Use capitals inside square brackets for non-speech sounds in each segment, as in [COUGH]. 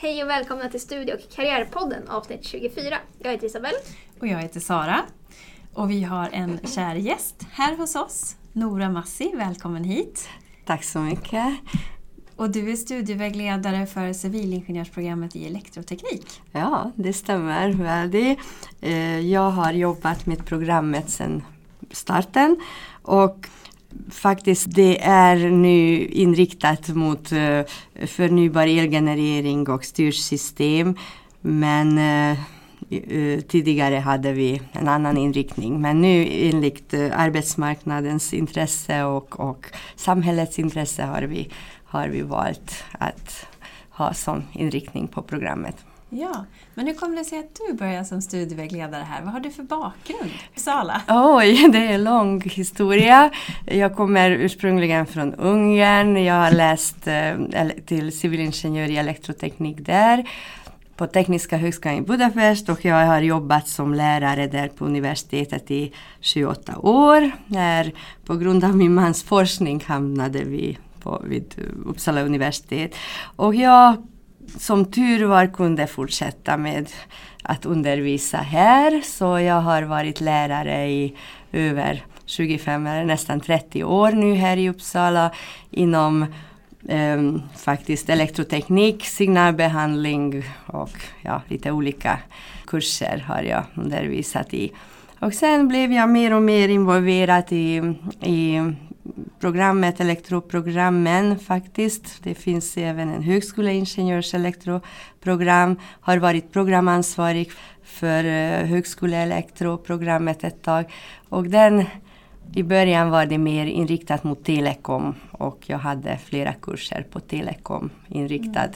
Hej och välkomna till Studie och karriärpodden avsnitt 24. Jag heter Isabelle. Och jag heter Sara. Och vi har en kär gäst här hos oss. Nora Massi, välkommen hit. Tack så mycket. Och du är studievägledare för civilingenjörsprogrammet i elektroteknik. Ja, det stämmer eh, Jag har jobbat med programmet sedan starten och faktiskt det är nu inriktat mot eh, förnybar elgenerering och styrsystem. Men eh, eh, tidigare hade vi en annan inriktning. Men nu enligt arbetsmarknadens intresse och, och samhällets intresse har vi, har vi valt att ha som inriktning på programmet. Ja, men hur kommer det sig att du började som studievägledare här? Vad har du för bakgrund? Sala? Oj, [LAUGHS] det är en lång historia. Jag kommer ursprungligen från Ungern. Jag har läst eh, till civilingenjör i elektroteknik där på Tekniska högskolan i Budapest och jag har jobbat som lärare där på universitetet i 28 år. När på grund av min mans forskning hamnade vi på, vid Uppsala universitet. Och jag som tur var kunde fortsätta med att undervisa här. Så jag har varit lärare i över 25 eller nästan 30 år nu här i Uppsala inom um, faktiskt elektroteknik, signalbehandling och ja, lite olika kurser har jag undervisat i. Och sen blev jag mer och mer involverad i, i programmet, elektroprogrammen faktiskt. Det finns även en högskoleingenjörs elektroprogram. Har varit programansvarig för uh, högskoleelektroprogrammet ett tag. Och den, i början var det mer inriktat mot telekom och jag hade flera kurser på telekom inriktad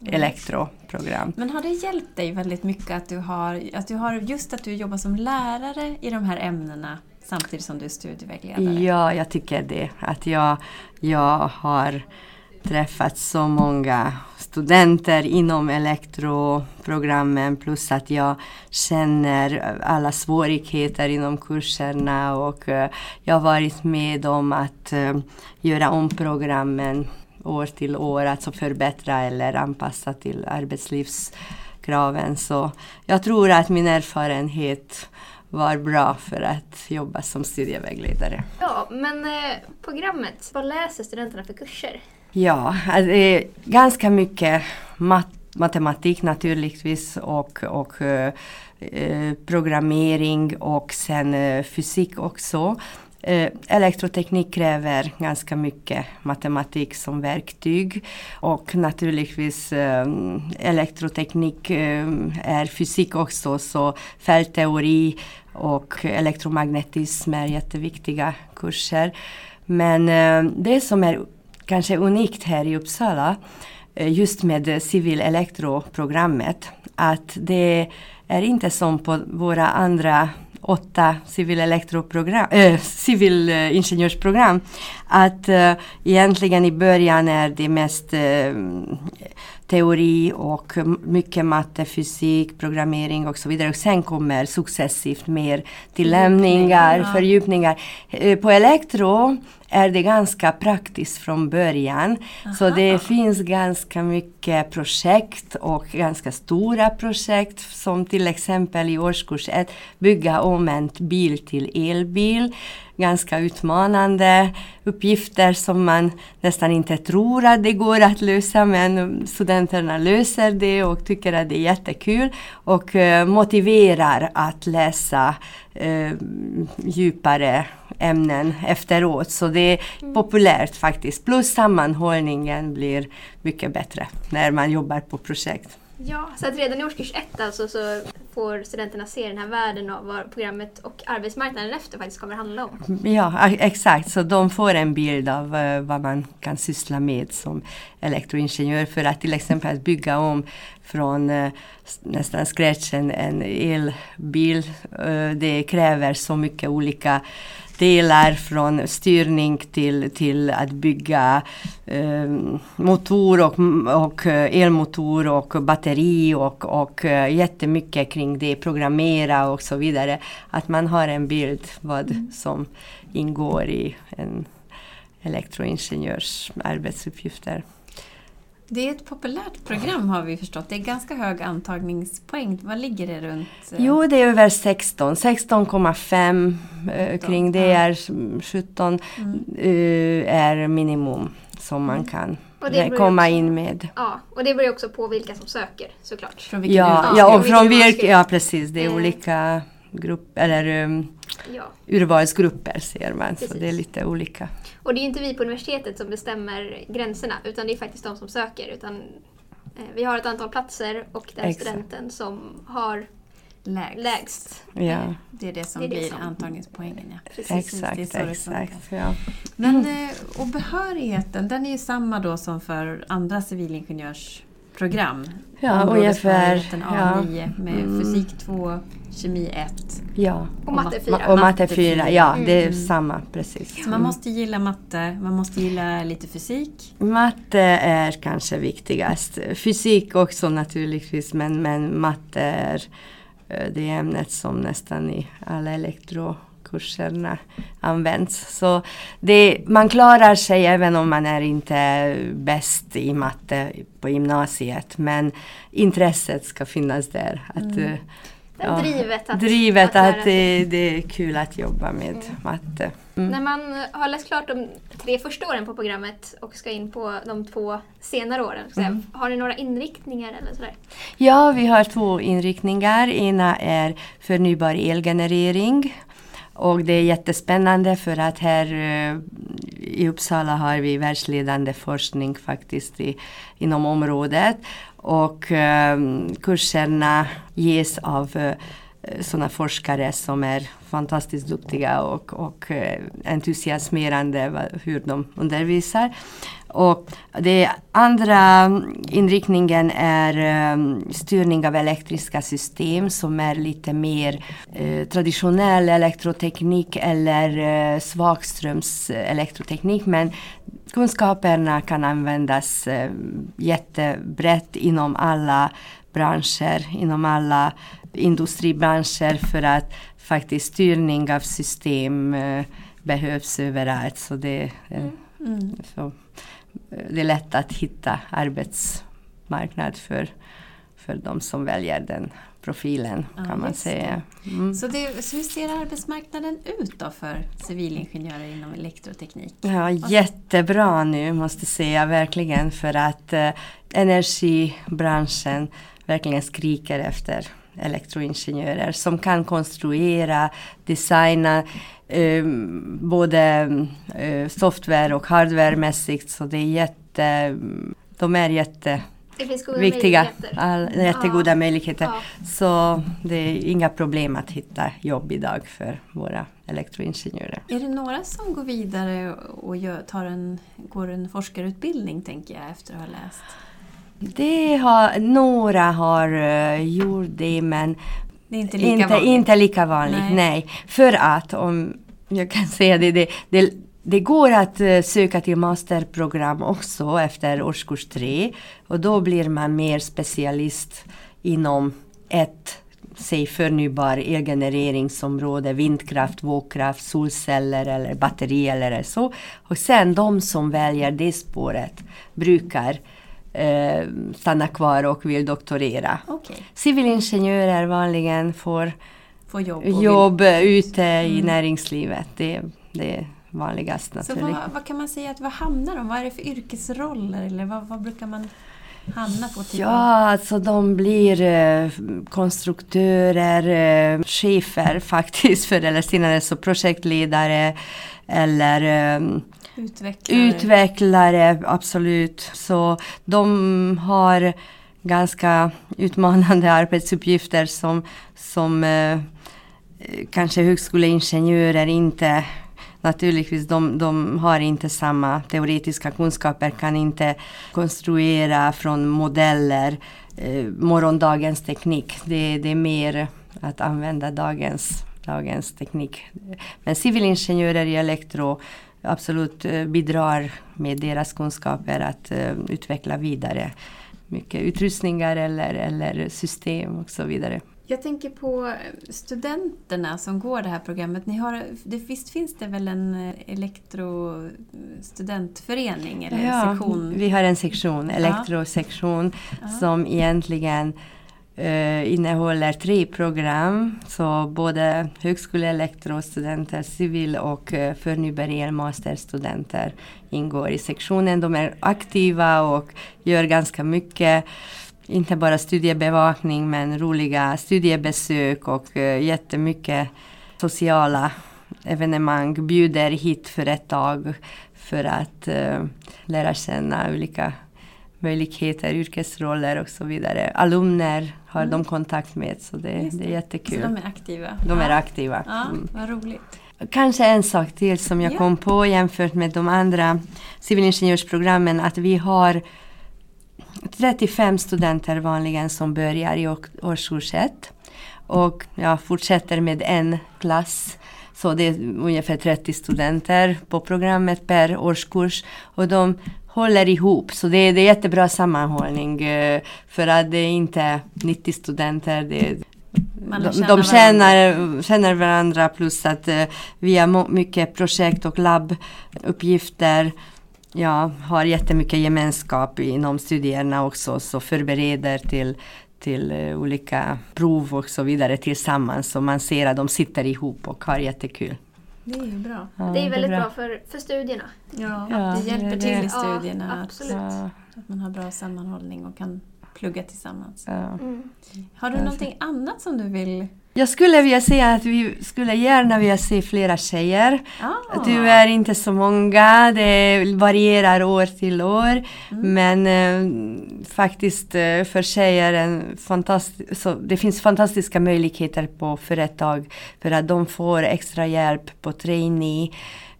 mm. elektroprogram. Men har det hjälpt dig väldigt mycket att du har, att du har just att du jobbar som lärare i de här ämnena samtidigt som du är studievägledare? Ja, jag tycker det. Att jag, jag har träffat så många studenter inom elektroprogrammen plus att jag känner alla svårigheter inom kurserna och eh, jag har varit med om att eh, göra om programmen år till år, alltså förbättra eller anpassa till arbetslivskraven. Så jag tror att min erfarenhet var bra för att jobba som studievägledare. Ja, men eh, programmet, vad läser studenterna för kurser? Ja, alltså, det är ganska mycket mat matematik naturligtvis och, och eh, programmering och sen eh, fysik också. Eh, elektroteknik kräver ganska mycket matematik som verktyg och naturligtvis eh, elektroteknik eh, är fysik också så fältteori och elektromagnetism är jätteviktiga kurser. Men eh, det som är kanske unikt här i Uppsala eh, just med civilelektroprogrammet att det är inte som på våra andra åtta civilelektroprogram, äh, eh, civilingenjörsprogram. Att äh, egentligen i början är det mest äh, teori och mycket matte, fysik, programmering och så vidare. Och sen kommer successivt mer tillämningar, ja. fördjupningar. På elektro är det ganska praktiskt från början. Aha. Så det finns ganska mycket projekt och ganska stora projekt som till exempel i årskurs 1 bygga om en bil till elbil ganska utmanande uppgifter som man nästan inte tror att det går att lösa men studenterna löser det och tycker att det är jättekul och uh, motiverar att läsa uh, djupare ämnen efteråt. Så det är mm. populärt faktiskt. Plus sammanhållningen blir mycket bättre när man jobbar på projekt. Ja, så att redan i årskurs ett alltså så får studenterna se den här världen och vad programmet och arbetsmarknaden efter faktiskt kommer handla om. Ja, exakt. Så de får en bild av uh, vad man kan syssla med som elektroingenjör för att till exempel bygga om från uh, nästan scratch en, elbil. Uh, det kräver så mycket olika delar från styrning till, till att bygga eh, motor och, och elmotor och batteri och, och jättemycket kring det, programmera och så vidare. Att man har en bild vad mm. som ingår i en elektroingenjörs arbetsuppgifter. Det är ett populärt program har vi förstått. Det är ganska hög antagningspoäng. Vad ligger det runt? Jo, det är över 16. 16,5 eh, kring det är 17 Mm. eh, är minimum som man kan Och det beror komma också- in med. Ja, och det beror ju också på vilka som söker såklart. Från vilken Ja, ja, Ja, och vilken från vilka, urvalsgrupp. ja precis, det är Eh. olika grupp, eller um, Ja. urvalsgrupper ser man, så Precis. det är lite olika. Och det är inte vi på universitetet som bestämmer gränserna utan det är faktiskt de som söker. Utan, eh, vi har ett antal platser och den Exakt. studenten som har Lägst. lägst. Ja, Det är det som Det är det blir som- antagningspoängen. Ja. Precis. det är exakt, exakt. Ja. Men, eh, och behörigheten, den är ju samma då som för andra civilingenjörsprogram. Ja, ungefär. A9 med Mm. fysik 2, kemi 1. ja. Och matte ma- 4. Och matte Matte 4, fyra. ja det är Mm. samma precis. Så man måste gilla matte, man måste gilla lite fysik. Matte är kanske viktigast. Fysik också naturligtvis men, men matte är det ämnet som nästan i alla elektrokurserna används. Så det, man klarar sig även om man är inte bäst i matte på gymnasiet men intresset ska finnas där. Att, Mm. Ja, drivet att, drivet att att det, det är kul att jobba med matte. Mm. När man har läst klart de tre första åren på programmet och ska in på de två senare åren, säga, Mm. har ni några inriktningar eller sådär? Ja, vi har två inriktningar. Ena är förnybar elgenerering. Och det är jättespännande för att här eh, i Uppsala har vi världsledande forskning faktiskt i, inom området. Och eh, kurserna ges av eh, Eh, sådana forskare som är fantastiskt duktiga och, och eh, entusiasmerande hur de undervisar. Och den andra inriktningen är eh, styrning av elektriska system som är lite mer traditionell elektroteknik eller svagströms elektroteknik. Men kunskaperna kan användas jättebrett inom alla branscher, inom alla industribranscher för att faktiskt styrning av system eh, behövs överallt. Så det, eh, Mm. så, eh, det är lätt att hitta arbetsmarknad för, för de som väljer den profilen Ja, kan man säga. Mm. Så, det, så hur ser arbetsmarknaden ut då för civilingenjörer inom elektroteknik? Ja, jättebra nu måste jag säga verkligen för att eh, energibranschen verkligen skriker efter elektroingenjörer som kan konstruera, designa eh, både eh, software och hardwaremässigt så det är jätte, de är jätteviktiga, Det finns goda möjligheter. jättegoda Ja. möjligheter. Ja. Så det är inga problem att hitta jobb idag för våra elektroingenjörer. Är det några som går vidare och gör, tar en, går en forskarutbildning tänker jag efter att ha läst? Det har, några har uh, gjort det men Det är inte lika inte, vanligt. inte lika vanligt. Nej. Nej. För att om jag kan [LAUGHS] säga det, det, det, det går att eh, söka till masterprogram också efter årskurs tre och då blir man mer specialist inom ett säg förnybar elgenereringsområde, vindkraft, vågkraft, solceller eller batteri eller så. Och sen de som väljer det spåret brukar eh, stanna kvar och vill doktorera. Okej, Civilingenjörer vanligen får få jobb. jobb ute i Mm. näringslivet. Det, det är vanligast Vill. Så naturligt. vad, vad kan man säga att vad hamnar de? Vad är det för yrkesroller eller vad, vad brukar man hamna på? Typ Ja, alltså de blir eh, konstruktörer, eh, chefer faktiskt eller senare, så projektledare eller eh, Utvecklare. utvecklare, absolut. Så de har ganska utmanande [LAUGHS] arbetsuppgifter som, som eh, kanske högskoleingenjörer inte Naturligtvis, de, de har inte samma teoretiska kunskaper, kan inte konstruera från modeller eh, morgondagens teknik. Det, det är mer att använda dagens, dagens teknik. Men civilingenjörer i elektro absolut eh, bidrar med deras kunskaper att eh, utveckla vidare mycket utrustningar eller, eller system och så vidare. Jag tänker på eh, studenterna som går det här programmet. Ni har, det, visst finns det väl en eh, elektrostudentförening eller Ja, sektion? vi har en sektion, elektrosektion, Ja. som egentligen eh, innehåller tre program. Så både högskoleelektrostudenter, civil och uh, förnybar elmasterstudenter ingår i sektionen. De är aktiva och gör ganska mycket. Inte bara studiebevakning men roliga studiebesök och uh, jättemycket sociala evenemang. Bjuder hit företag för att uh, lära känna olika möjligheter, yrkesroller och så vidare. Alumner har Mm. de kontakt med så det, Just det är Så jättekul. de är aktiva? De är ja. aktiva. Ja, Mm. vad roligt. Kanske en sak till som jag Ja. kom på jämfört med de andra civilingenjörsprogrammen att vi har 35 studenter vanligen som börjar i årskurs 1 och ja, fortsätter med en klass. Så det är ungefär 30 studenter på programmet per årskurs och de håller ihop. Så det är, det är jättebra sammanhållning eh, för att det är inte 90 studenter. Det de, de varandra. känner, känner varandra plus att eh, vi har mycket projekt och labbuppgifter. Ja, har jättemycket gemenskap inom studierna också så förbereder till, till eh, olika prov och så vidare tillsammans. Så man ser att de sitter ihop och har jättekul. Det är ju bra. Ja, det är väldigt bra, för, för studierna. Ja, Ja, det hjälper det- till i det- studierna Ja, att, absolut. Ja, att man har bra sammanhållning och kan plugga tillsammans. ja. Mm. Har du någonting annat som du vill... Jag skulle vilja säga att vi skulle gärna vilja se flera tjejer. Ah, Tyvärr inte så många, det varierar år till år. Mm. Men eh, faktiskt eh, för tjejer en så det finns fantastiska möjligheter på företag för att de får extra hjälp på trainee,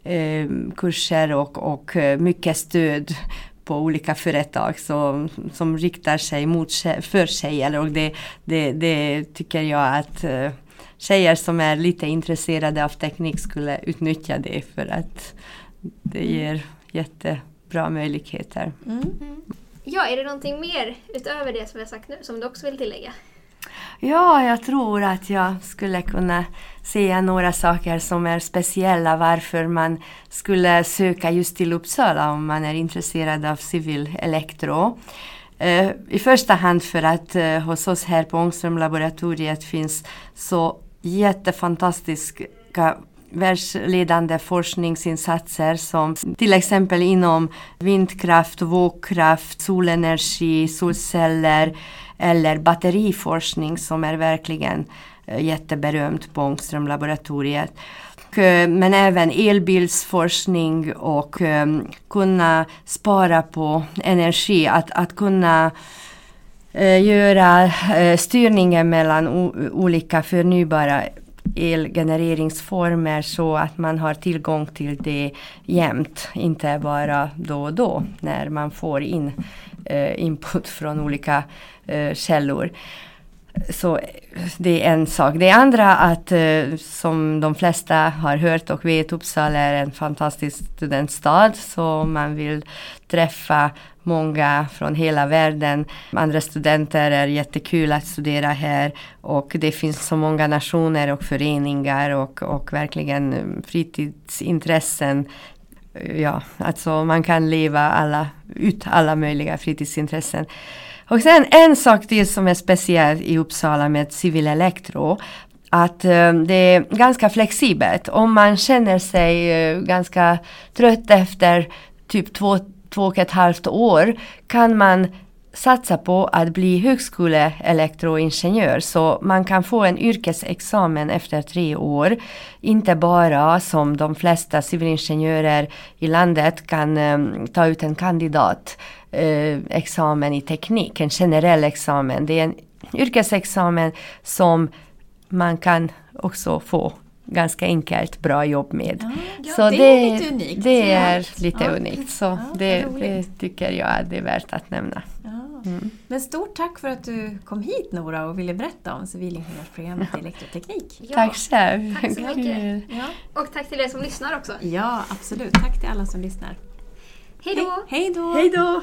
eh, kurser och, och eh, mycket stöd på olika företag som, som riktar sig mot tje- för tjejer och det, det, det tycker jag att eh, tjejer som är lite intresserade av teknik skulle utnyttja det för att det ger jättebra möjligheter. Mm. Mm. Ja, är det någonting mer utöver det som vi har sagt nu som du också vill tillägga? Ja, jag tror att jag skulle kunna säga några saker som är speciella varför man skulle söka just till Uppsala om man är intresserad av civil elektro. Eh, I första hand för att eh, hos oss här på Ångström-laboratoriet finns så jättefantastiska världsledande forskningsinsatser som till exempel inom vindkraft, vågkraft, solenergi, solceller eller batteriforskning som är verkligen eh, jätteberömt på Ångström-laboratoriet. Eh, men även elbilsforskning och eh, kunna spara på energi, att, att kunna göra styrningen mellan olika förnybara elgenereringsformer så att man har tillgång till det jämt, inte bara då och då när man får in eh, input från olika eh, källor. Så det är en sak. Det andra att eh, som de flesta har hört och vet Uppsala är en fantastisk studentstad så man vill träffa många från hela världen. Andra studenter är jättekul att studera här och det finns så många nationer och föreningar och, och verkligen eh, fritidsintressen. Ja, alltså man kan leva alla, ut alla möjliga fritidsintressen. Och sen en sak till som är speciell i Uppsala med civil elektro att eh, det är ganska flexibelt. Om man känner sig eh, ganska trött efter typ två, två och ett halvt år kan man satsa på att bli högskoleelektroingenjör så man kan få en yrkesexamen efter tre år. Inte bara som de flesta civilingenjörer i landet kan eh, ta ut en kandidat eh, examen i teknik, en generell examen. Det är en yrkesexamen som man kan också få ganska enkelt bra jobb med. Ja, Så det, är lite unikt. Det är Ja. lite Ja. unikt. Så Ja, det, det tycker jag att det är värt att nämna. Ja. Mm. Men stort tack för att du kom hit Nora och ville berätta om civilingenjörsprogrammet [LAUGHS] i elektroteknik. Ja. Tack själv. Tack så mycket. Ja. Och tack till er som lyssnar också. ja, absolut. Tack till alla som lyssnar. Hej då! Hej då! Hej då!